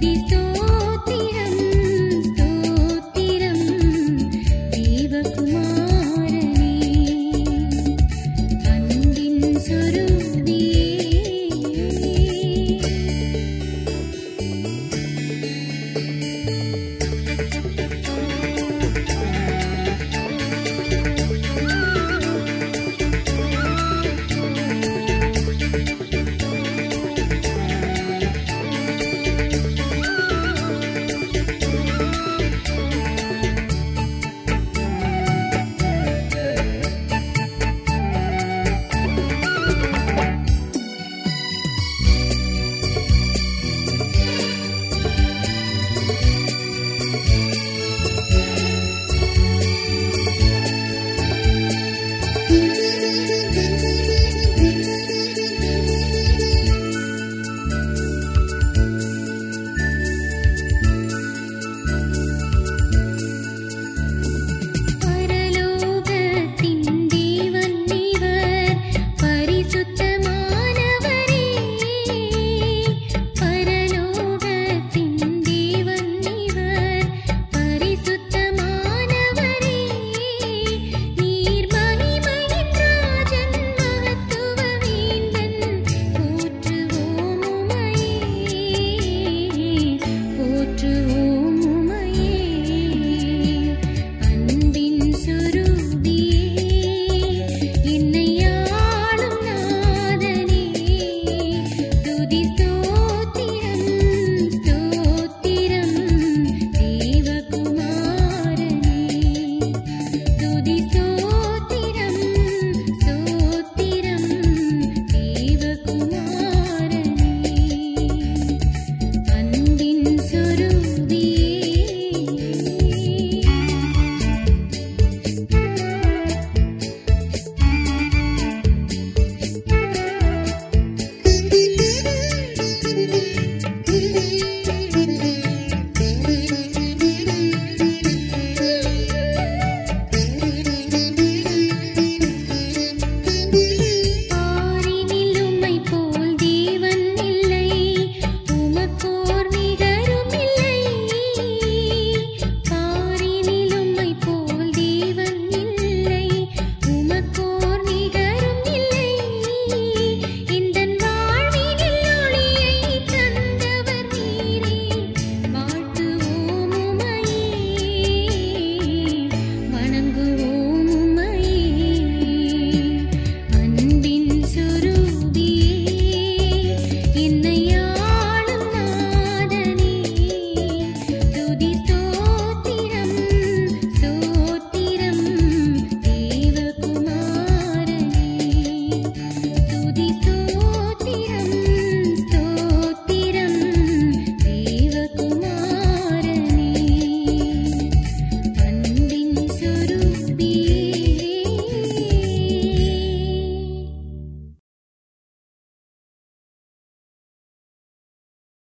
visto